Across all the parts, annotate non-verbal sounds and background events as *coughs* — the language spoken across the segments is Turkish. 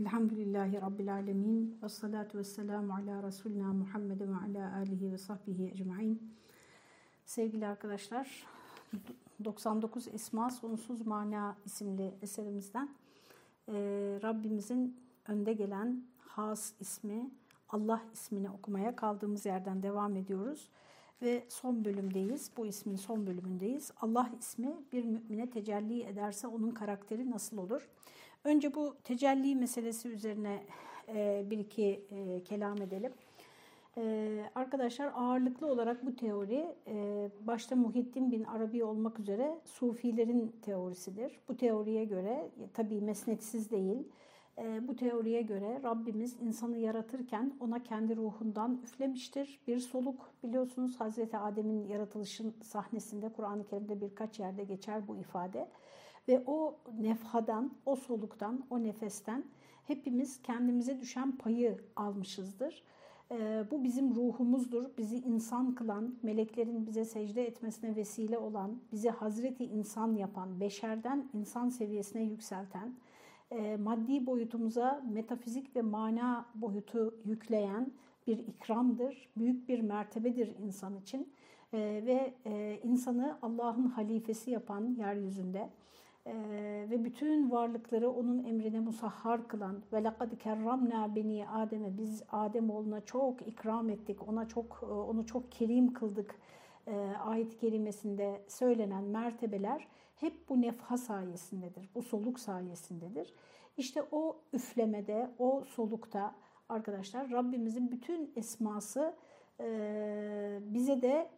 Elhamdülillahi Rabbil Alemin ve salatu ve selamu ala Resulina Muhammed ve ala alihi ve sahbihi ecma'in. Sevgili arkadaşlar, 99 Esma Sonsuz Mana isimli eserimizden e, Rabbimizin önde gelen Has ismi, Allah ismini okumaya kaldığımız yerden devam ediyoruz. Ve son bölümdeyiz, bu ismin son bölümündeyiz. Allah ismi bir mümine tecelli ederse onun karakteri nasıl olur? Önce bu tecelli meselesi üzerine e, bir iki e, kelam edelim. E, arkadaşlar ağırlıklı olarak bu teori başta Muhittin bin Arabi olmak üzere Sufilerin teorisidir. Bu teoriye göre tabii mesnetsiz değil. Bu teoriye göre Rabbimiz insanı yaratırken ona kendi ruhundan üflemiştir. Bir soluk biliyorsunuz Hazreti Adem'in yaratılışın sahnesinde Kur'an-ı Kerim'de birkaç yerde geçer bu ifade. Ve o nefhadan, o soluktan, o nefesten hepimiz kendimize düşen payı almışızdır. Ee, bu bizim ruhumuzdur. Bizi insan kılan, meleklerin bize secde etmesine vesile olan, bizi Hazreti insan yapan, beşerden insan seviyesine yükselten, e, maddi boyutumuza metafizik ve mana boyutu yükleyen bir ikramdır. Büyük bir mertebedir insan için. Ee, ve e, insanı Allah'ın halifesi yapan yeryüzünde, ve bütün varlıkları onun emrine musahhar kılan ve laqad kerramna beni Adem'e biz Adem oğluna çok ikram ettik. Ona çok e, onu çok kerim kıldık. E, ayet kelimesinde söylenen mertebeler hep bu nefha sayesindedir. Bu soluk sayesindedir. İşte o üflemede, o solukta arkadaşlar Rabbimizin bütün esması e, bize de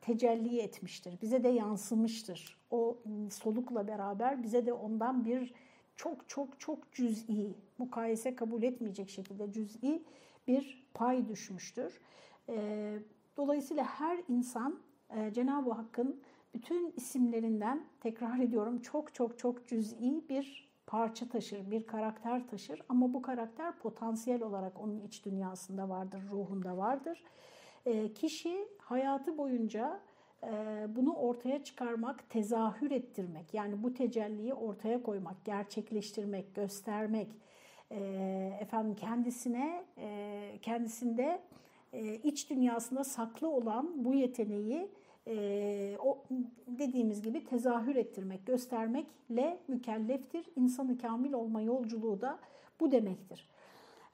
tecelli etmiştir. Bize de yansımıştır. O solukla beraber bize de ondan bir çok çok çok cüz'i, mukayese kabul etmeyecek şekilde cüz'i bir pay düşmüştür. Ee, dolayısıyla her insan e, Cenab-ı Hakk'ın bütün isimlerinden tekrar ediyorum çok çok çok cüz'i bir parça taşır, bir karakter taşır ama bu karakter potansiyel olarak onun iç dünyasında vardır, ruhunda vardır. Ee, kişi hayatı boyunca e, bunu ortaya çıkarmak, tezahür ettirmek, yani bu tecelliyi ortaya koymak, gerçekleştirmek, göstermek, e, efendim kendisine, e, kendisinde iç dünyasında saklı olan bu yeteneği o dediğimiz gibi tezahür ettirmek, göstermekle mükelleftir. İnsanı kamil olma yolculuğu da bu demektir.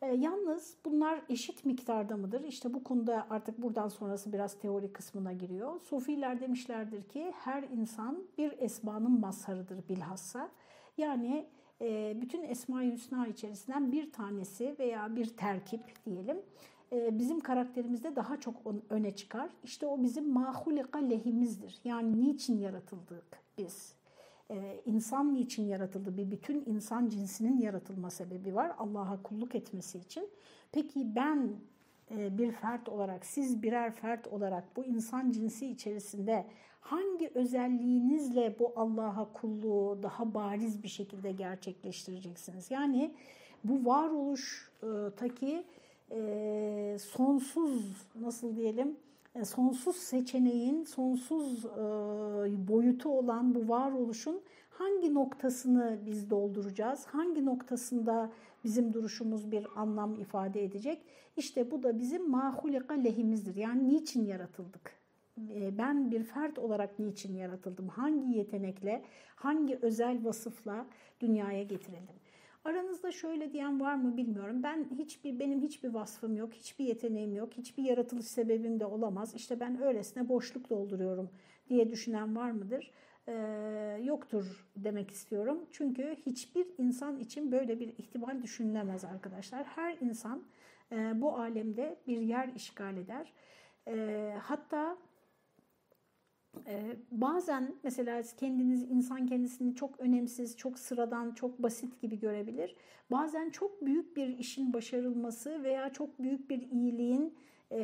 E, yalnız bunlar eşit miktarda mıdır? İşte bu konuda artık buradan sonrası biraz teori kısmına giriyor. Sufiler demişlerdir ki her insan bir esmanın mazharıdır bilhassa. Yani e, bütün Esma-i Hüsna içerisinden bir tanesi veya bir terkip diyelim e, bizim karakterimizde daha çok öne çıkar. İşte o bizim mahulika lehimizdir. Yani niçin yaratıldık biz? E, insan niçin yaratıldı? Bir bütün insan cinsinin yaratılma sebebi var. Allah'a kulluk etmesi için. Peki ben e, bir fert olarak, siz birer fert olarak bu insan cinsi içerisinde hangi özelliğinizle bu Allah'a kulluğu daha bariz bir şekilde gerçekleştireceksiniz? Yani bu varoluştaki e, sonsuz nasıl diyelim sonsuz seçeneğin, sonsuz e, boyutu olan bu varoluşun hangi noktasını biz dolduracağız? Hangi noktasında bizim duruşumuz bir anlam ifade edecek? İşte bu da bizim mahulika lehimizdir. Yani niçin yaratıldık? E, ben bir fert olarak niçin yaratıldım? Hangi yetenekle, hangi özel vasıfla dünyaya getirildim? Aranızda şöyle diyen var mı bilmiyorum. Ben hiçbir benim hiçbir vasfım yok, hiçbir yeteneğim yok, hiçbir yaratılış sebebim de olamaz. İşte ben öylesine boşluk dolduruyorum diye düşünen var mıdır? Ee, yoktur demek istiyorum. Çünkü hiçbir insan için böyle bir ihtimal düşünülemez arkadaşlar. Her insan e, bu alemde bir yer işgal eder. E, hatta bazen mesela kendiniz insan kendisini çok önemsiz, çok sıradan, çok basit gibi görebilir. Bazen çok büyük bir işin başarılması veya çok büyük bir iyiliğin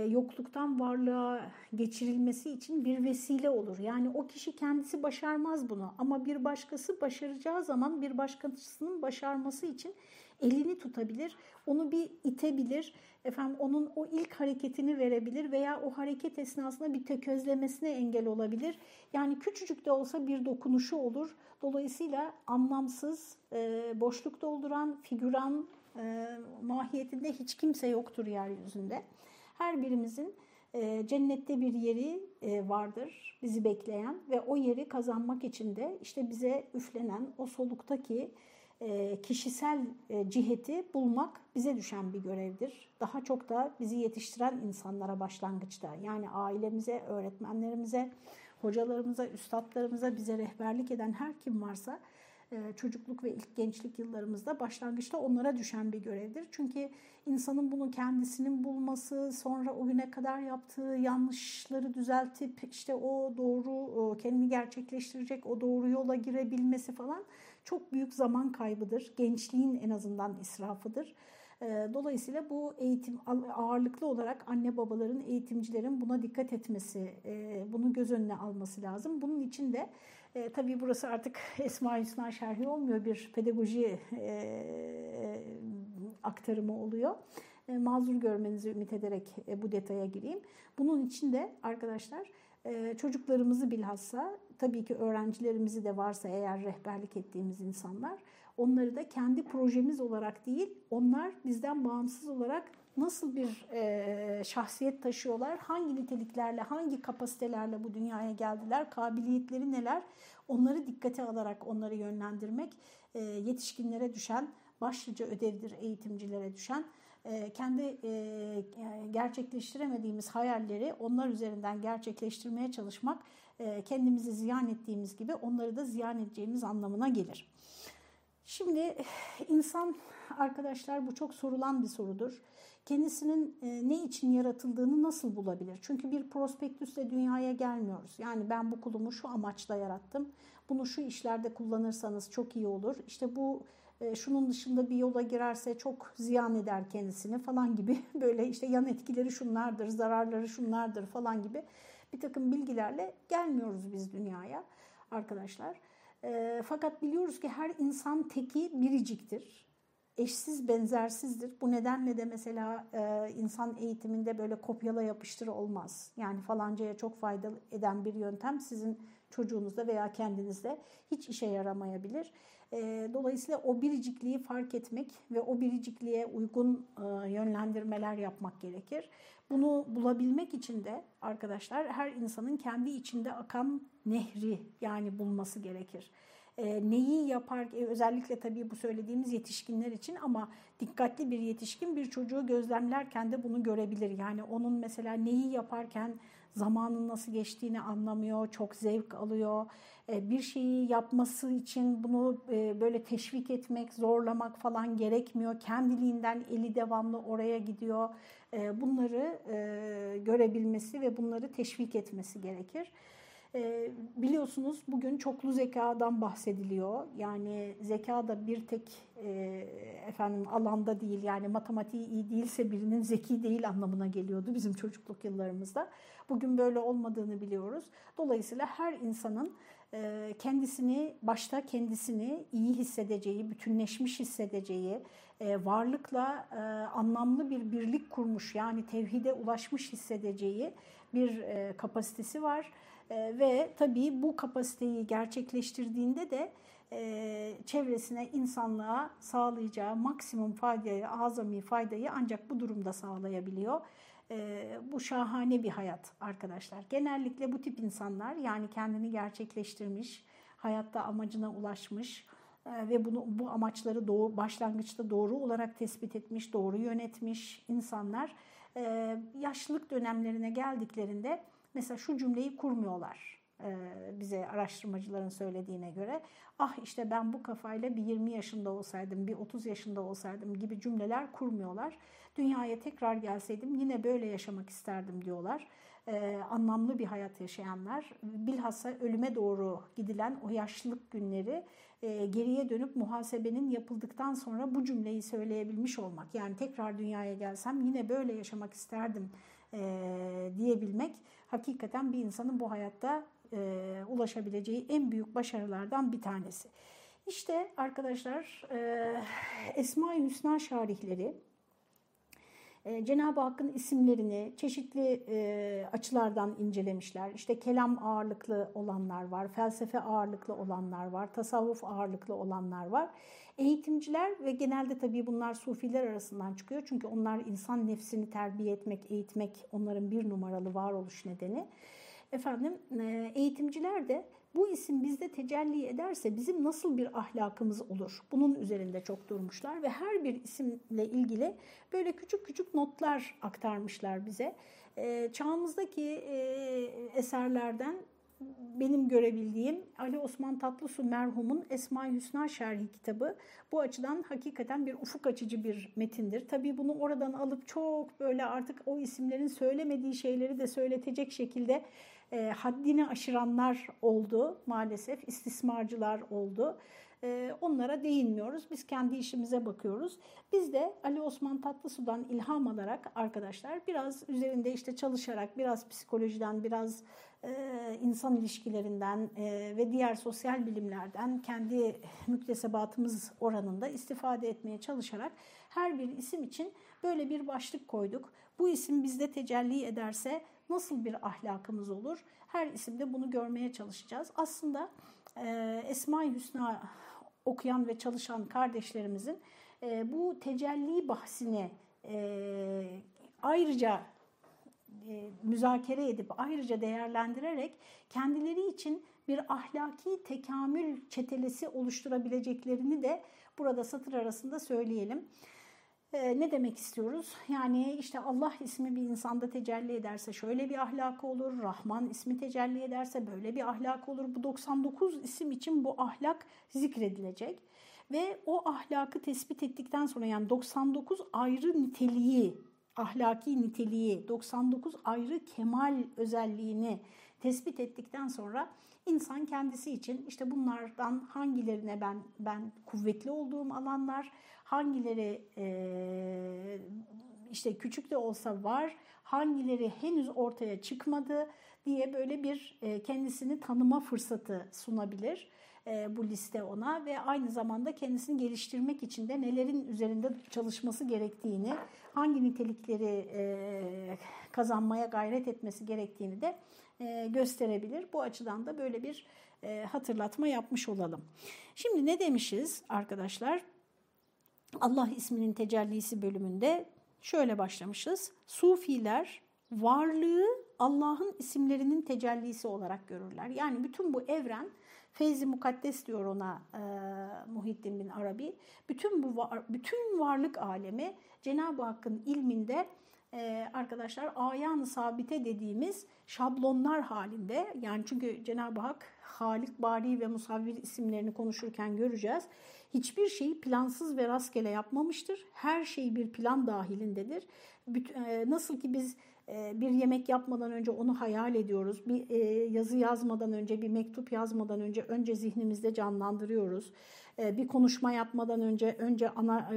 yokluktan varlığa geçirilmesi için bir vesile olur. Yani o kişi kendisi başarmaz bunu ama bir başkası başaracağı zaman bir başkasının başarması için elini tutabilir, onu bir itebilir, efendim onun o ilk hareketini verebilir veya o hareket esnasında bir tökezlemesine engel olabilir. Yani küçücük de olsa bir dokunuşu olur. Dolayısıyla anlamsız, e, boşluk dolduran, figüran e, mahiyetinde hiç kimse yoktur yeryüzünde. Her birimizin e, cennette bir yeri vardır bizi bekleyen ve o yeri kazanmak için de işte bize üflenen o soluktaki kişisel e, ciheti bulmak bize düşen bir görevdir. Daha çok da bizi yetiştiren insanlara başlangıçta yani ailemize, öğretmenlerimize, hocalarımıza, üstadlarımıza bize rehberlik eden her kim varsa e, çocukluk ve ilk gençlik yıllarımızda başlangıçta onlara düşen bir görevdir. Çünkü insanın bunu kendisinin bulması, sonra o güne kadar yaptığı yanlışları düzeltip işte o doğru kendini gerçekleştirecek, o doğru yola girebilmesi falan çok büyük zaman kaybıdır. Gençliğin en azından israfıdır. E, dolayısıyla bu eğitim ağırlıklı olarak anne babaların, eğitimcilerin buna dikkat etmesi, e, bunu göz önüne alması lazım. Bunun için de e, tabii burası artık *laughs* Esma Hüsna şerhi olmuyor, bir pedagoji e, aktarımı oluyor. Mazur görmenizi ümit ederek bu detaya gireyim. Bunun için de arkadaşlar çocuklarımızı bilhassa tabii ki öğrencilerimizi de varsa eğer rehberlik ettiğimiz insanlar onları da kendi projemiz olarak değil onlar bizden bağımsız olarak nasıl bir e, şahsiyet taşıyorlar, hangi niteliklerle, hangi kapasitelerle bu dünyaya geldiler, kabiliyetleri neler onları dikkate alarak onları yönlendirmek e, yetişkinlere düşen başlıca ödevdir eğitimcilere düşen. Kendi gerçekleştiremediğimiz hayalleri onlar üzerinden gerçekleştirmeye çalışmak kendimizi ziyan ettiğimiz gibi onları da ziyan edeceğimiz anlamına gelir. Şimdi insan arkadaşlar bu çok sorulan bir sorudur. Kendisinin ne için yaratıldığını nasıl bulabilir? Çünkü bir prospektüsle dünyaya gelmiyoruz. Yani ben bu kulumu şu amaçla yarattım. Bunu şu işlerde kullanırsanız çok iyi olur. İşte bu şunun dışında bir yola girerse çok ziyan eder kendisini falan gibi *laughs* böyle işte yan etkileri şunlardır, zararları şunlardır falan gibi bir takım bilgilerle gelmiyoruz biz dünyaya arkadaşlar. E, fakat biliyoruz ki her insan teki biriciktir. Eşsiz, benzersizdir. Bu nedenle de mesela e, insan eğitiminde böyle kopyala yapıştır olmaz. Yani falancaya çok faydalı eden bir yöntem sizin çocuğunuzda veya kendinizde hiç işe yaramayabilir. E, dolayısıyla o biricikliği fark etmek ve o biricikliğe uygun e, yönlendirmeler yapmak gerekir. Bunu bulabilmek için de arkadaşlar her insanın kendi içinde akan nehri yani bulması gerekir. E, neyi yapar özellikle tabii bu söylediğimiz yetişkinler için ama dikkatli bir yetişkin bir çocuğu gözlemlerken de bunu görebilir. Yani onun mesela neyi yaparken zamanın nasıl geçtiğini anlamıyor, çok zevk alıyor. E, bir şeyi yapması için bunu e, böyle teşvik etmek, zorlamak falan gerekmiyor. Kendiliğinden eli devamlı oraya gidiyor. E, bunları görebilmesi ve bunları teşvik etmesi gerekir. Biliyorsunuz bugün çoklu zekadan bahsediliyor. Yani zeka da bir tek efendim alanda değil yani matematiği iyi değilse birinin zeki değil anlamına geliyordu bizim çocukluk yıllarımızda. Bugün böyle olmadığını biliyoruz. Dolayısıyla her insanın e, kendisini başta kendisini iyi hissedeceği, bütünleşmiş hissedeceği, e, varlıkla e, anlamlı bir birlik kurmuş yani tevhide ulaşmış hissedeceği bir kapasitesi var. Ve tabii bu kapasiteyi gerçekleştirdiğinde de çevresine, insanlığa sağlayacağı maksimum faydayı, azami faydayı ancak bu durumda sağlayabiliyor. Ee, bu şahane bir hayat arkadaşlar. Genellikle bu tip insanlar yani kendini gerçekleştirmiş, hayatta amacına ulaşmış e, ve bunu bu amaçları doğru, başlangıçta doğru olarak tespit etmiş, doğru yönetmiş insanlar e, yaşlılık dönemlerine geldiklerinde mesela şu cümleyi kurmuyorlar e, bize araştırmacıların söylediğine göre ah işte ben bu kafayla bir 20 yaşında olsaydım, bir 30 yaşında olsaydım gibi cümleler kurmuyorlar. Dünyaya tekrar gelseydim yine böyle yaşamak isterdim diyorlar. Ee, anlamlı bir hayat yaşayanlar bilhassa ölüme doğru gidilen o yaşlılık günleri e, geriye dönüp muhasebenin yapıldıktan sonra bu cümleyi söyleyebilmiş olmak yani tekrar dünyaya gelsem yine böyle yaşamak isterdim e, diyebilmek hakikaten bir insanın bu hayatta e, ulaşabileceği en büyük başarılardan bir tanesi. İşte arkadaşlar e, Esma-i Hüsna şarihleri e, Cenab-ı Hakk'ın isimlerini çeşitli e, açılardan incelemişler. İşte kelam ağırlıklı olanlar var, felsefe ağırlıklı olanlar var, tasavvuf ağırlıklı olanlar var. Eğitimciler ve genelde tabii bunlar sufiler arasından çıkıyor. Çünkü onlar insan nefsini terbiye etmek, eğitmek onların bir numaralı varoluş nedeni. Efendim e, eğitimciler de bu isim bizde tecelli ederse bizim nasıl bir ahlakımız olur? Bunun üzerinde çok durmuşlar ve her bir isimle ilgili böyle küçük küçük notlar aktarmışlar bize. E, çağımızdaki e, eserlerden benim görebildiğim Ali Osman Tatlısu merhumun Esma-i Hüsna Şerhi kitabı bu açıdan hakikaten bir ufuk açıcı bir metindir. Tabii bunu oradan alıp çok böyle artık o isimlerin söylemediği şeyleri de söyletecek şekilde e, haddini aşıranlar oldu maalesef, istismarcılar oldu. E, onlara değinmiyoruz. Biz kendi işimize bakıyoruz. Biz de Ali Osman Tatlısu'dan ilham alarak arkadaşlar biraz üzerinde işte çalışarak, biraz psikolojiden, biraz e, insan ilişkilerinden e, ve diğer sosyal bilimlerden kendi müktesebatımız oranında istifade etmeye çalışarak her bir isim için böyle bir başlık koyduk. Bu isim bizde tecelli ederse nasıl bir ahlakımız olur? Her isimde bunu görmeye çalışacağız. Aslında e, Esma-i Hüsna okuyan ve çalışan kardeşlerimizin e, bu tecelli bahsini e, ayrıca e, müzakere edip ayrıca değerlendirerek kendileri için bir ahlaki tekamül çetelesi oluşturabileceklerini de burada satır arasında söyleyelim. Ee, ne demek istiyoruz? Yani işte Allah ismi bir insanda tecelli ederse şöyle bir ahlak olur, Rahman ismi tecelli ederse böyle bir ahlak olur. Bu 99 isim için bu ahlak zikredilecek. Ve o ahlakı tespit ettikten sonra yani 99 ayrı niteliği, ahlaki niteliği, 99 ayrı kemal özelliğini tespit ettikten sonra insan kendisi için işte bunlardan hangilerine ben ben kuvvetli olduğum alanlar, hangileri e, işte küçük de olsa var, hangileri henüz ortaya çıkmadı diye böyle bir e, kendisini tanıma fırsatı sunabilir e, bu liste ona ve aynı zamanda kendisini geliştirmek için de nelerin üzerinde çalışması gerektiğini, hangi nitelikleri e, kazanmaya gayret etmesi gerektiğini de e, gösterebilir. Bu açıdan da böyle bir hatırlatma yapmış olalım. Şimdi ne demişiz arkadaşlar? Allah isminin tecellisi bölümünde şöyle başlamışız. Sufiler varlığı Allah'ın isimlerinin tecellisi olarak görürler. Yani bütün bu evren feyzi mukaddes diyor ona e, Muhittin bin Arabi. Bütün bu bütün varlık alemi Cenab-ı Hakk'ın ilminde e, arkadaşlar ayan sabite dediğimiz şablonlar halinde yani çünkü Cenab-ı Hak Halik, Bari ve Musavvir isimlerini konuşurken göreceğiz. Hiçbir şeyi plansız ve rastgele yapmamıştır. Her şey bir plan dahilindedir. E, nasıl ki biz bir yemek yapmadan önce onu hayal ediyoruz. Bir e, yazı yazmadan önce, bir mektup yazmadan önce önce zihnimizde canlandırıyoruz. Bir konuşma yapmadan önce önce ana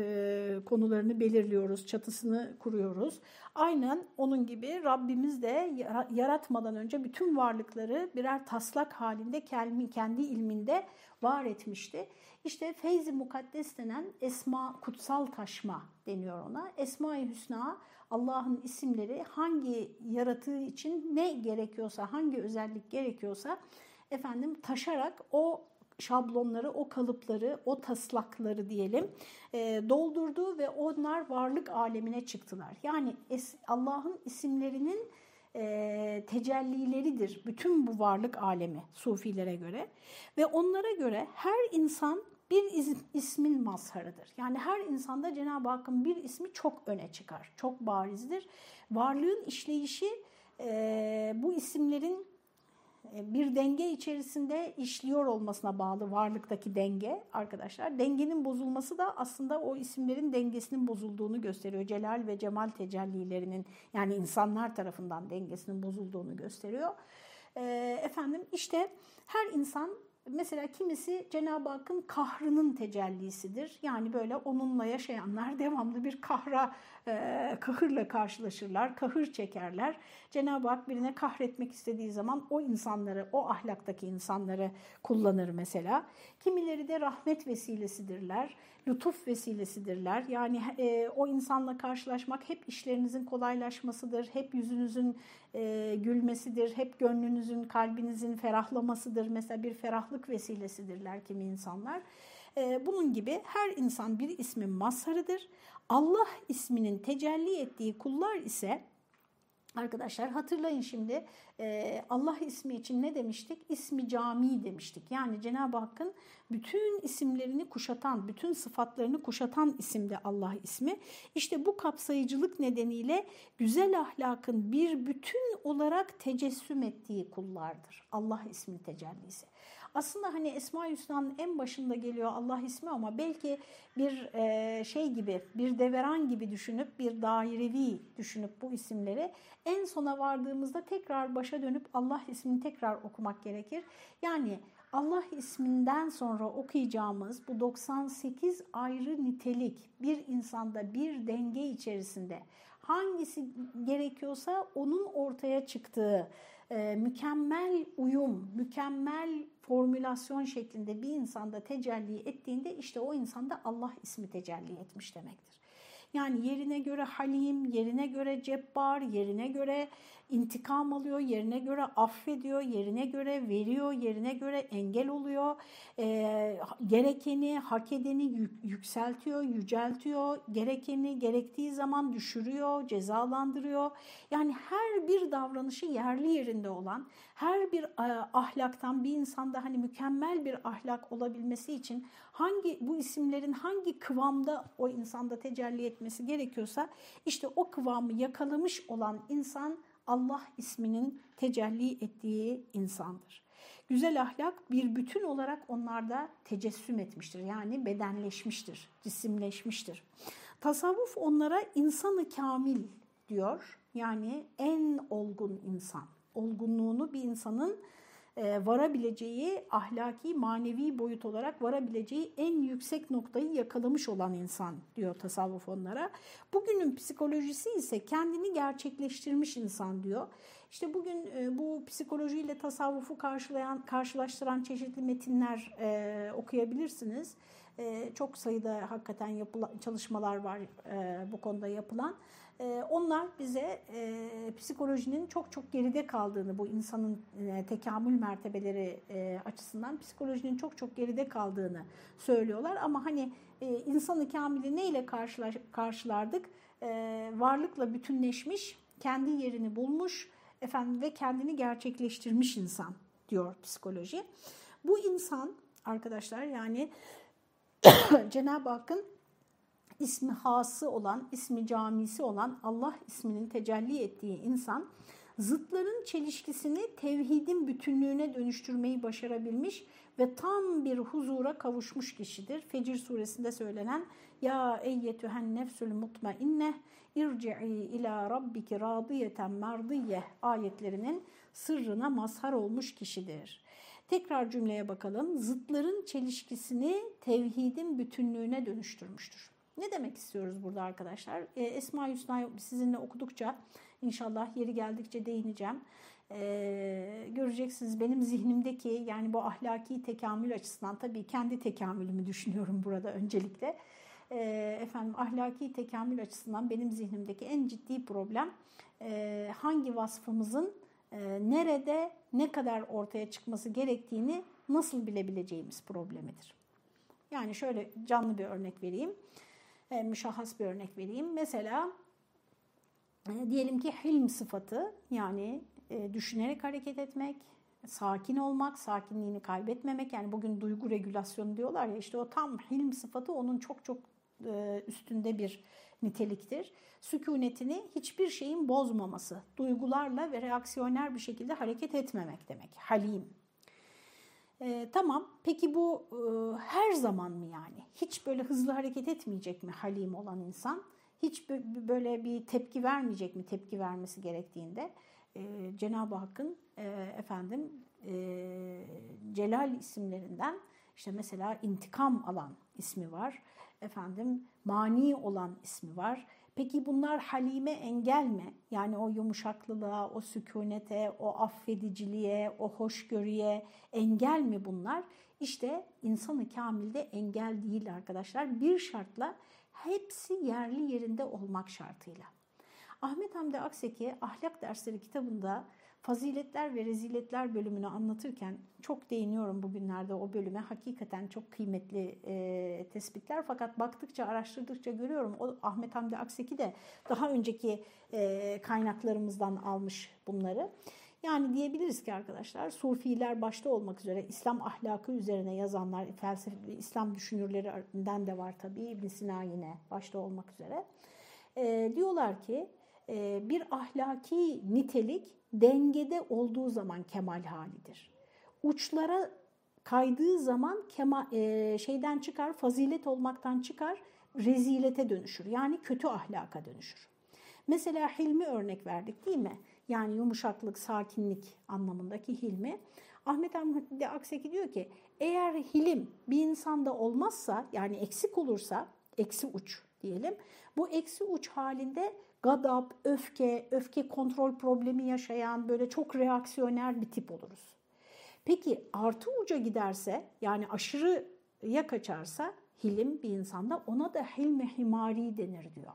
konularını belirliyoruz, çatısını kuruyoruz. Aynen onun gibi Rabbimiz de yaratmadan önce bütün varlıkları birer taslak halinde kendi ilminde var etmişti. İşte feyzi mukaddes denen esma, kutsal taşma deniyor ona. Esma-i Hüsna Allah'ın isimleri hangi yaratığı için ne gerekiyorsa, hangi özellik gerekiyorsa efendim taşarak o şablonları, o kalıpları, o taslakları diyelim e, doldurdu ve onlar varlık alemine çıktılar. Yani Allah'ın isimlerinin e, tecellileridir bütün bu varlık alemi sufilere göre ve onlara göre her insan bir ismin mazharıdır. Yani her insanda Cenab-ı Hakk'ın bir ismi çok öne çıkar, çok barizdir. Varlığın işleyişi e, bu isimlerin e, bir denge içerisinde işliyor olmasına bağlı varlıktaki denge arkadaşlar. Dengenin bozulması da aslında o isimlerin dengesinin bozulduğunu gösteriyor. Celal ve cemal tecellilerinin yani insanlar tarafından dengesinin bozulduğunu gösteriyor. E, efendim işte her insan mesela kimisi Cenab-ı Hakk'ın kahrının tecellisidir. Yani böyle onunla yaşayanlar *laughs* devamlı bir kahra, e, kahırla karşılaşırlar, kahır çekerler. Cenab-ı Hak birine kahretmek istediği zaman o insanları, o ahlaktaki insanları kullanır mesela. Kimileri de rahmet vesilesidirler, lütuf vesilesidirler. Yani e, o insanla karşılaşmak hep işlerinizin kolaylaşmasıdır, hep yüzünüzün e, gülmesidir, hep gönlünüzün, kalbinizin ferahlamasıdır. Mesela bir ferahlık vesilesidirler kimi insanlar. E, bunun gibi her insan bir ismin mazharıdır. Allah isminin tecelli ettiği kullar ise Arkadaşlar hatırlayın şimdi e, Allah ismi için ne demiştik? İsmi cami demiştik. Yani Cenab-ı Hakk'ın bütün isimlerini kuşatan, bütün sıfatlarını kuşatan isimde Allah ismi. İşte bu kapsayıcılık nedeniyle güzel ahlakın bir bütün olarak tecessüm ettiği kullardır. Allah ismi tecellisi. Aslında hani Esma-i Hüsna'nın en başında geliyor Allah ismi ama belki bir e, şey gibi, bir deveran gibi düşünüp, bir dairevi düşünüp bu isimleri en sona vardığımızda tekrar başa dönüp Allah ismini tekrar okumak gerekir. Yani Allah isminden sonra okuyacağımız bu 98 ayrı nitelik bir insanda bir denge içerisinde hangisi gerekiyorsa onun ortaya çıktığı e, mükemmel uyum, mükemmel formülasyon şeklinde bir insanda tecelli ettiğinde işte o insanda Allah ismi tecelli etmiş demektir. Yani yerine göre halim, yerine göre cebbar, yerine göre intikam alıyor, yerine göre affediyor, yerine göre veriyor, yerine göre engel oluyor. E, gerekeni, hak edeni yükseltiyor, yüceltiyor. Gerekeni gerektiği zaman düşürüyor, cezalandırıyor. Yani her bir davranışı yerli yerinde olan, her bir e, ahlaktan bir insanda hani mükemmel bir ahlak olabilmesi için hangi bu isimlerin hangi kıvamda o insanda tecelli etmesi gerekiyorsa işte o kıvamı yakalamış olan insan Allah isminin tecelli ettiği insandır. Güzel ahlak bir bütün olarak onlarda tecessüm etmiştir. Yani bedenleşmiştir, cisimleşmiştir. Tasavvuf onlara insanı kamil diyor. Yani en olgun insan. Olgunluğunu bir insanın e, varabileceği ahlaki, manevi boyut olarak varabileceği en yüksek noktayı yakalamış olan insan diyor tasavvuf onlara. Bugünün psikolojisi ise kendini gerçekleştirmiş insan diyor. İşte bugün e, bu psikolojiyle tasavvufu karşılayan, karşılaştıran çeşitli metinler e, okuyabilirsiniz. çok sayıda hakikaten yapılan, çalışmalar var bu konuda yapılan. Ee, onlar bize e, psikolojinin çok çok geride kaldığını, bu insanın e, tekamül mertebeleri e, açısından psikolojinin çok çok geride kaldığını söylüyorlar. Ama hani insanı kamili neyle karşılardık? Varlıkla bütünleşmiş, kendi yerini bulmuş efendim ve kendini gerçekleştirmiş insan diyor psikoloji. Bu insan arkadaşlar yani *coughs* Cenab-ı Hakk'ın ismi hası olan, ismi camisi olan Allah isminin tecelli ettiği insan zıtların çelişkisini tevhidin bütünlüğüne dönüştürmeyi başarabilmiş ve tam bir huzura kavuşmuş kişidir. Fecir suresinde söylenen Ya eyyetühen nefsül mutmainne irci'i ila rabbiki radiyeten merdiye ayetlerinin sırrına mazhar olmuş kişidir. Tekrar cümleye bakalım. Zıtların çelişkisini tevhidin bütünlüğüne dönüştürmüştür. Ne demek istiyoruz burada arkadaşlar? E, Esma Hüsna'yı sizinle okudukça inşallah yeri geldikçe değineceğim. E, göreceksiniz benim zihnimdeki yani bu ahlaki tekamül açısından tabii kendi tekamülümü düşünüyorum burada öncelikle. E, efendim ahlaki tekamül açısından benim zihnimdeki en ciddi problem e, hangi vasfımızın e, nerede ne kadar ortaya çıkması gerektiğini nasıl bilebileceğimiz problemidir. Yani şöyle canlı bir örnek vereyim e, müşahhas bir örnek vereyim. Mesela e, diyelim ki hilm sıfatı yani e, düşünerek hareket etmek, sakin olmak, sakinliğini kaybetmemek. Yani bugün duygu regülasyonu diyorlar ya işte o tam hilm sıfatı onun çok çok e, üstünde bir niteliktir. Sükunetini hiçbir şeyin bozmaması, duygularla ve reaksiyoner bir şekilde hareket etmemek demek. Halim e, tamam peki bu e, her zaman mı yani? Hiç böyle hızlı hareket etmeyecek mi halim olan insan? Hiç böyle bir tepki vermeyecek mi tepki vermesi gerektiğinde? E, Cenab-ı Hakk'ın e, efendim e, Celal isimlerinden işte mesela intikam alan ismi var. Efendim mani olan ismi var. Peki bunlar halime engel mi? Yani o yumuşaklılığa, o sükunete, o affediciliğe, o hoşgörüye engel mi bunlar? İşte insanı kamilde engel değil arkadaşlar. Bir şartla hepsi yerli yerinde olmak şartıyla. Ahmet Hamdi Akseki Ahlak Dersleri kitabında faziletler ve reziletler bölümünü anlatırken çok değiniyorum bugünlerde o bölüme. Hakikaten çok kıymetli e, tespitler fakat baktıkça araştırdıkça görüyorum o Ahmet Hamdi Akseki de daha önceki e, kaynaklarımızdan almış bunları. Yani diyebiliriz ki arkadaşlar Sufiler başta olmak üzere İslam ahlakı üzerine yazanlar, felsefe, İslam düşünürlerinden de var tabii İbn Sina yine başta olmak üzere. E, diyorlar ki bir ahlaki nitelik dengede olduğu zaman kemal halidir. Uçlara kaydığı zaman kema, e, şeyden çıkar, fazilet olmaktan çıkar, rezilete dönüşür. Yani kötü ahlaka dönüşür. Mesela hilmi örnek verdik değil mi? Yani yumuşaklık, sakinlik anlamındaki hilmi. Ahmet Hamdi Akseki diyor ki eğer hilim bir insanda olmazsa yani eksik olursa, eksi uç diyelim. Bu eksi uç halinde gadap, öfke, öfke kontrol problemi yaşayan böyle çok reaksiyoner bir tip oluruz. Peki artı uca giderse yani aşırıya kaçarsa hilim bir insanda ona da hilmi himari denir diyor.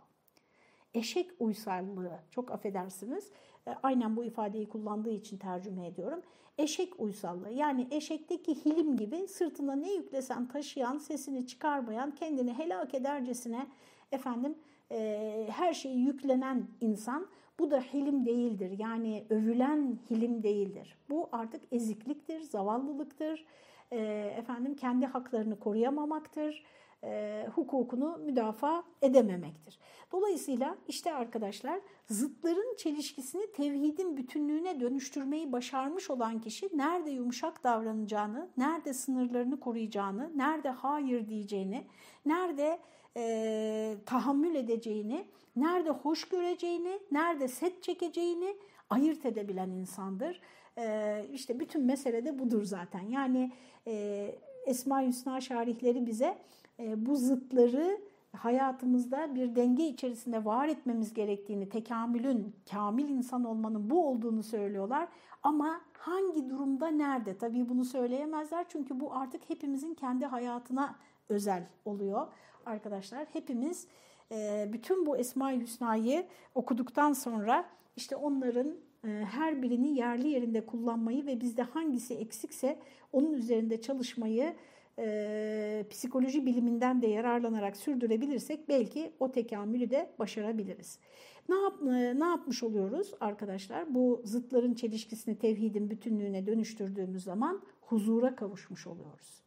Eşek uysallığı çok affedersiniz e, aynen bu ifadeyi kullandığı için tercüme ediyorum. Eşek uysallığı yani eşekteki hilim gibi sırtına ne yüklesen taşıyan sesini çıkarmayan kendini helak edercesine efendim e, her şeyi yüklenen insan bu da hilim değildir. Yani övülen hilim değildir. Bu artık ezikliktir, zavallılıktır, e, efendim kendi haklarını koruyamamaktır, e, hukukunu müdafaa edememektir. Dolayısıyla işte arkadaşlar zıtların çelişkisini tevhidin bütünlüğüne dönüştürmeyi başarmış olan kişi nerede yumuşak davranacağını, nerede sınırlarını koruyacağını, nerede hayır diyeceğini, nerede e, tahammül edeceğini, nerede hoş göreceğini, nerede set çekeceğini ayırt edebilen insandır. E, işte bütün mesele de budur zaten. Yani e, Esma Hüsna şarihleri bize e, bu zıtları hayatımızda bir denge içerisinde var etmemiz gerektiğini, tekamülün, kamil insan olmanın bu olduğunu söylüyorlar. Ama hangi durumda, nerede? Tabii bunu söyleyemezler çünkü bu artık hepimizin kendi hayatına özel oluyor arkadaşlar. Hepimiz e, bütün bu Esma-i Hüsna'yı okuduktan sonra işte onların e, her birini yerli yerinde kullanmayı ve bizde hangisi eksikse onun üzerinde çalışmayı e, psikoloji biliminden de yararlanarak sürdürebilirsek belki o tekamülü de başarabiliriz. Ne, yap, ne yapmış oluyoruz arkadaşlar? Bu zıtların çelişkisini tevhidin bütünlüğüne dönüştürdüğümüz zaman huzura kavuşmuş oluyoruz.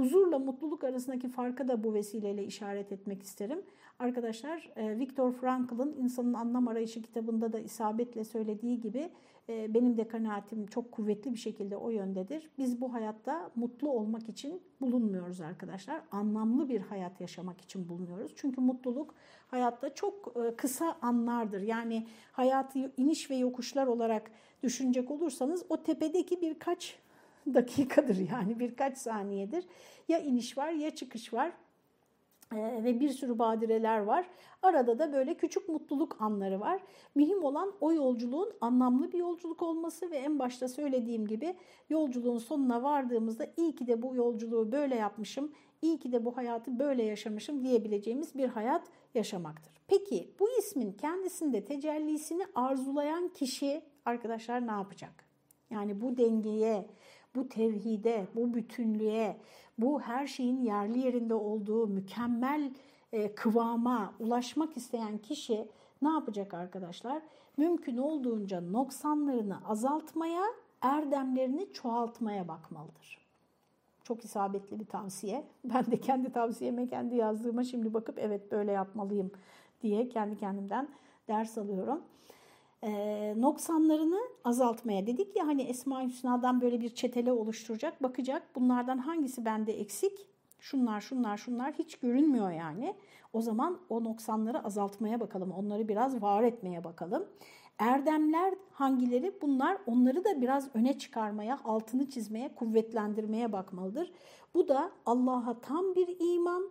Huzurla mutluluk arasındaki farka da bu vesileyle işaret etmek isterim. Arkadaşlar e, Viktor Frankl'ın İnsanın Anlam Arayışı kitabında da isabetle söylediği gibi e, benim de kanaatim çok kuvvetli bir şekilde o yöndedir. Biz bu hayatta mutlu olmak için bulunmuyoruz arkadaşlar. Anlamlı bir hayat yaşamak için bulunuyoruz. Çünkü mutluluk hayatta çok e, kısa anlardır. Yani hayatı iniş ve yokuşlar olarak düşünecek olursanız o tepedeki birkaç *laughs* dakikadır yani birkaç saniyedir. Ya iniş var ya çıkış var ee, ve bir sürü badireler var. Arada da böyle küçük mutluluk anları var. Mühim olan o yolculuğun anlamlı bir yolculuk olması ve en başta söylediğim gibi yolculuğun sonuna vardığımızda iyi ki de bu yolculuğu böyle yapmışım, iyi ki de bu hayatı böyle yaşamışım diyebileceğimiz bir hayat yaşamaktır. Peki bu ismin kendisinde tecellisini arzulayan kişi arkadaşlar ne yapacak? Yani bu dengeye, bu tevhide, bu bütünlüğe, bu her şeyin yerli yerinde olduğu mükemmel e, kıvama ulaşmak isteyen kişi ne yapacak arkadaşlar? Mümkün olduğunca noksanlarını azaltmaya, erdemlerini çoğaltmaya bakmalıdır. Çok isabetli bir tavsiye. *laughs* Ben de kendi tavsiyeme, kendi yazdığıma şimdi bakıp evet böyle yapmalıyım diye kendi kendimden ders alıyorum e, noksanlarını azaltmaya dedik ya hani Esma Hüsna'dan böyle bir çetele oluşturacak bakacak bunlardan hangisi bende eksik şunlar şunlar şunlar hiç görünmüyor yani o zaman o noksanları azaltmaya bakalım onları biraz var etmeye bakalım erdemler hangileri? Bunlar onları da biraz öne çıkarmaya, altını çizmeye, kuvvetlendirmeye bakmalıdır. Bu da Allah'a tam bir iman,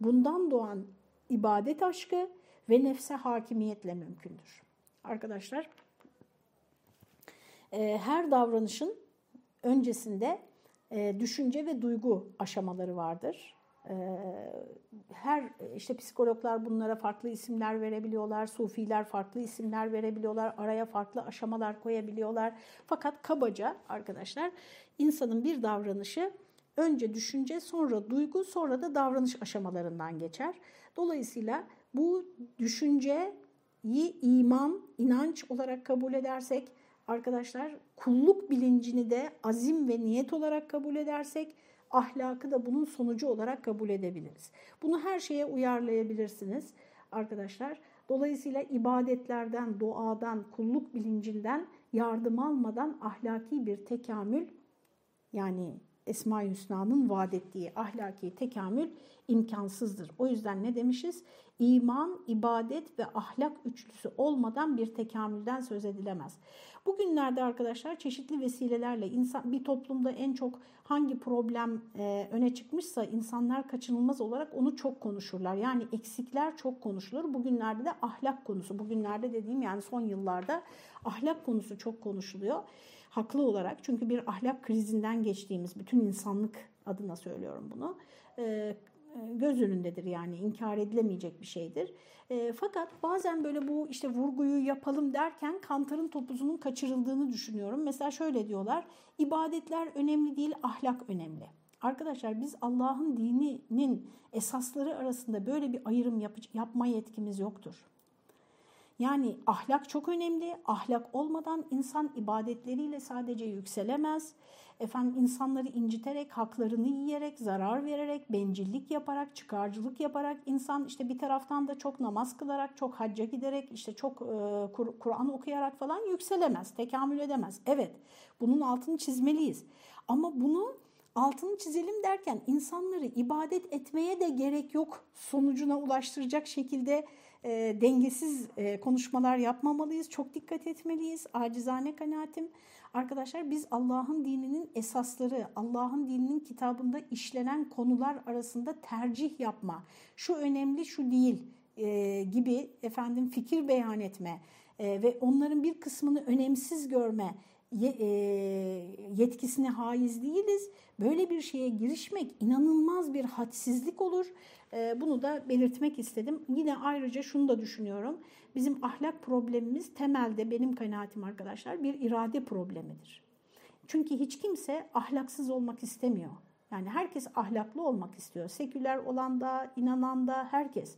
bundan doğan ibadet aşkı ve nefse hakimiyetle mümkündür. Arkadaşlar e, her davranışın öncesinde e, düşünce ve duygu aşamaları vardır. E, her işte psikologlar bunlara farklı isimler verebiliyorlar, sufiler farklı isimler verebiliyorlar, araya farklı aşamalar koyabiliyorlar. Fakat kabaca arkadaşlar insanın bir davranışı önce düşünce, sonra duygu, sonra da davranış aşamalarından geçer. Dolayısıyla bu düşünceyi iman, inanç olarak kabul edersek, arkadaşlar kulluk bilincini de azim ve niyet olarak kabul edersek, ahlakı da bunun sonucu olarak kabul edebiliriz. Bunu her şeye uyarlayabilirsiniz arkadaşlar. Dolayısıyla ibadetlerden, duadan, kulluk bilincinden yardım almadan ahlaki bir tekamül yani Esma-i Hüsna'nın vaat ettiği ahlaki tekamül imkansızdır. O yüzden ne demişiz? İman, ibadet ve ahlak üçlüsü olmadan bir tekamülden söz edilemez. Bugünlerde arkadaşlar çeşitli vesilelerle insan bir toplumda en çok hangi problem e, öne çıkmışsa insanlar kaçınılmaz olarak onu çok konuşurlar. Yani eksikler çok konuşulur. Bugünlerde de ahlak konusu. Bugünlerde dediğim yani son yıllarda ahlak konusu çok konuşuluyor. Haklı olarak çünkü bir ahlak krizinden geçtiğimiz bütün insanlık adına söylüyorum bunu. E, göz önündedir yani inkar edilemeyecek bir şeydir. E, fakat bazen böyle bu işte vurguyu yapalım derken kantarın topuzunun kaçırıldığını düşünüyorum. Mesela şöyle diyorlar, ibadetler önemli değil, ahlak önemli. Arkadaşlar biz Allah'ın dininin esasları arasında böyle bir ayrım yap yapma yetkimiz yoktur. Yani ahlak çok önemli. Ahlak olmadan insan ibadetleriyle sadece yükselemez efendim insanları inciterek, haklarını yiyerek, zarar vererek, bencillik yaparak, çıkarcılık yaparak insan işte bir taraftan da çok namaz kılarak, çok hacca giderek, işte çok e, Kur'an okuyarak falan yükselemez, tekamül edemez. Evet, bunun altını çizmeliyiz. Ama bunu altını çizelim derken insanları ibadet etmeye de gerek yok sonucuna ulaştıracak şekilde e, dengesiz e, konuşmalar yapmamalıyız. Çok dikkat etmeliyiz. Acizane kanaatim. Arkadaşlar biz Allah'ın dininin esasları, Allah'ın dininin kitabında işlenen konular arasında tercih yapma, şu önemli şu değil e, gibi efendim fikir beyan etme e, ve onların bir kısmını önemsiz görme e, yetkisine haiz değiliz. Böyle bir şeye girişmek inanılmaz bir hadsizlik olur. E, bunu da belirtmek istedim. Yine ayrıca şunu da düşünüyorum. Bizim ahlak problemimiz temelde benim kanaatim arkadaşlar bir irade problemidir. Çünkü hiç kimse ahlaksız olmak istemiyor. Yani herkes ahlaklı olmak istiyor. Seküler olan da, inanan da herkes.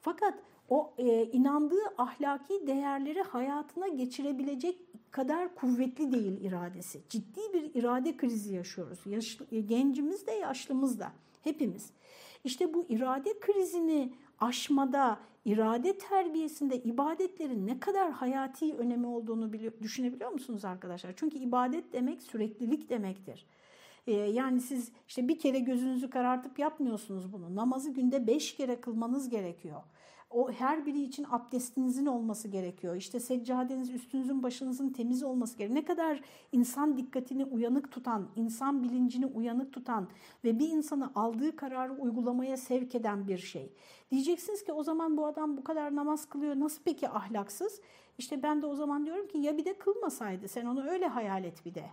Fakat o e, inandığı ahlaki değerleri hayatına geçirebilecek kadar kuvvetli değil iradesi. Ciddi bir irade krizi yaşıyoruz. Yaşlı, gencimiz de yaşlımız da hepimiz. İşte bu irade krizini aşmada, irade terbiyesinde ibadetlerin ne kadar hayati önemi olduğunu biliyor, düşünebiliyor musunuz arkadaşlar? Çünkü ibadet demek süreklilik demektir. Ee, yani siz işte bir kere gözünüzü karartıp yapmıyorsunuz bunu. Namazı günde beş kere kılmanız gerekiyor. O her biri için abdestinizin olması gerekiyor. İşte seccadeniz üstünüzün başınızın temiz olması gerekiyor. Ne kadar insan dikkatini uyanık tutan, insan bilincini uyanık tutan ve bir insanı aldığı kararı uygulamaya sevk eden bir şey. Diyeceksiniz ki o zaman bu adam bu kadar namaz kılıyor nasıl peki ahlaksız? İşte ben de o zaman diyorum ki ya bir de kılmasaydı sen onu öyle hayal et bir de.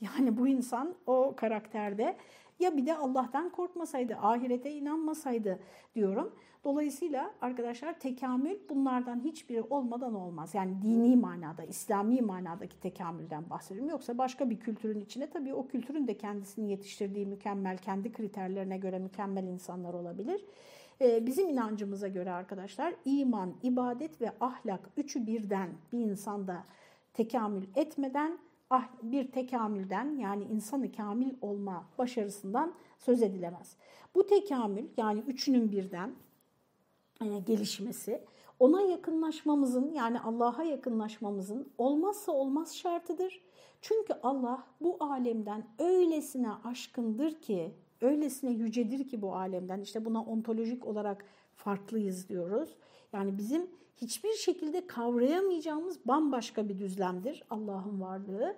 Yani bu insan o karakterde ya bir de Allah'tan korkmasaydı, ahirete inanmasaydı diyorum. Dolayısıyla arkadaşlar tekamül bunlardan hiçbiri olmadan olmaz. Yani dini manada, İslami manadaki tekamülden bahsediyorum. Yoksa başka bir kültürün içine tabii o kültürün de kendisini yetiştirdiği mükemmel, kendi kriterlerine göre mükemmel insanlar olabilir. Ee, bizim inancımıza göre arkadaşlar iman, ibadet ve ahlak üçü birden bir insanda tekamül etmeden ah, bir tekamülden yani insanı kamil olma başarısından söz edilemez. Bu tekamül yani üçünün birden gelişmesi ona yakınlaşmamızın yani Allah'a yakınlaşmamızın olmazsa olmaz şartıdır. Çünkü Allah bu alemden öylesine aşkındır ki öylesine yücedir ki bu alemden. İşte buna ontolojik olarak farklıyız diyoruz. Yani bizim hiçbir şekilde kavrayamayacağımız bambaşka bir düzlemdir Allah'ın varlığı.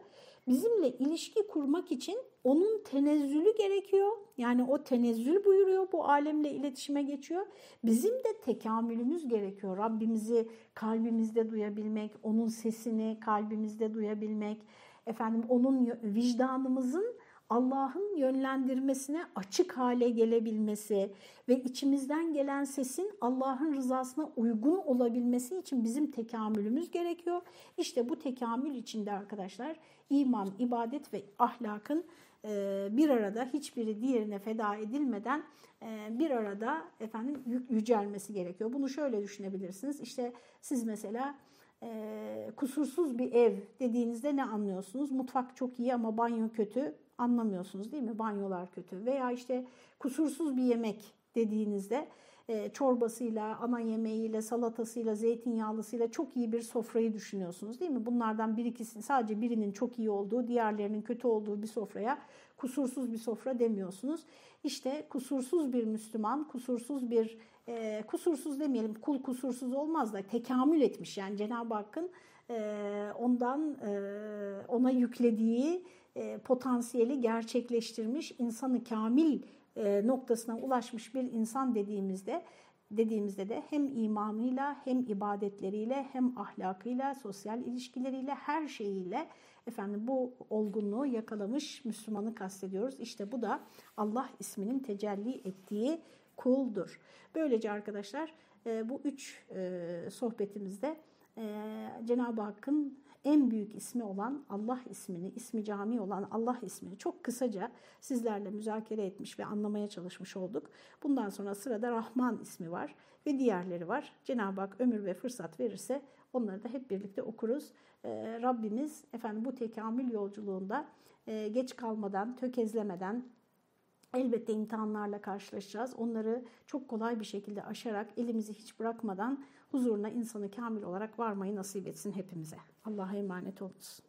Bizimle ilişki kurmak için onun tenezzülü gerekiyor. Yani o tenezzül buyuruyor, bu alemle iletişime geçiyor. Bizim de tekamülümüz gerekiyor. Rabbimizi kalbimizde duyabilmek, onun sesini kalbimizde duyabilmek, efendim onun vicdanımızın Allah'ın yönlendirmesine açık hale gelebilmesi ve içimizden gelen sesin Allah'ın rızasına uygun olabilmesi için bizim tekamülümüz gerekiyor. İşte bu tekamül içinde arkadaşlar iman, ibadet ve ahlakın e, bir arada hiçbiri diğerine feda edilmeden e, bir arada efendim yücelmesi gerekiyor. Bunu şöyle düşünebilirsiniz. İşte siz mesela e, kusursuz bir ev dediğinizde ne anlıyorsunuz? Mutfak çok iyi ama banyo kötü anlamıyorsunuz değil mi? Banyolar kötü veya işte kusursuz bir yemek dediğinizde e, çorbasıyla, ana yemeğiyle, salatasıyla, zeytinyağlısıyla çok iyi bir sofrayı düşünüyorsunuz değil mi? Bunlardan bir ikisini sadece birinin çok iyi olduğu, diğerlerinin kötü olduğu bir sofraya kusursuz bir sofra demiyorsunuz. İşte kusursuz bir Müslüman, kusursuz bir, e, kusursuz demeyelim, kul kusursuz olmaz da tekamül etmiş. Yani Cenab-ı Hakk'ın e, ondan e, ona yüklediği e, potansiyeli gerçekleştirmiş, insanı kamil e, noktasına ulaşmış bir insan dediğimizde dediğimizde de hem imanıyla hem ibadetleriyle hem ahlakıyla, sosyal ilişkileriyle her şeyiyle efendim bu olgunluğu yakalamış Müslümanı kastediyoruz. İşte bu da Allah isminin tecelli ettiği kuldur. Böylece arkadaşlar e, bu üç sohbetimizde Cenab-ı Hakk'ın en büyük ismi olan Allah ismini, ismi cami olan Allah ismini çok kısaca sizlerle müzakere etmiş ve anlamaya çalışmış olduk. Bundan sonra sırada Rahman ismi var ve diğerleri var. Cenab-ı Hak ömür ve fırsat verirse onları da hep birlikte okuruz. Ee, Rabbimiz efendim bu tekamül yolculuğunda e, geç kalmadan, tökezlemeden, Elbette imtihanlarla karşılaşacağız. Onları çok kolay bir şekilde aşarak elimizi hiç bırakmadan huzuruna insanı kamil olarak varmayı nasip etsin hepimize. Allah'a emanet olunuz.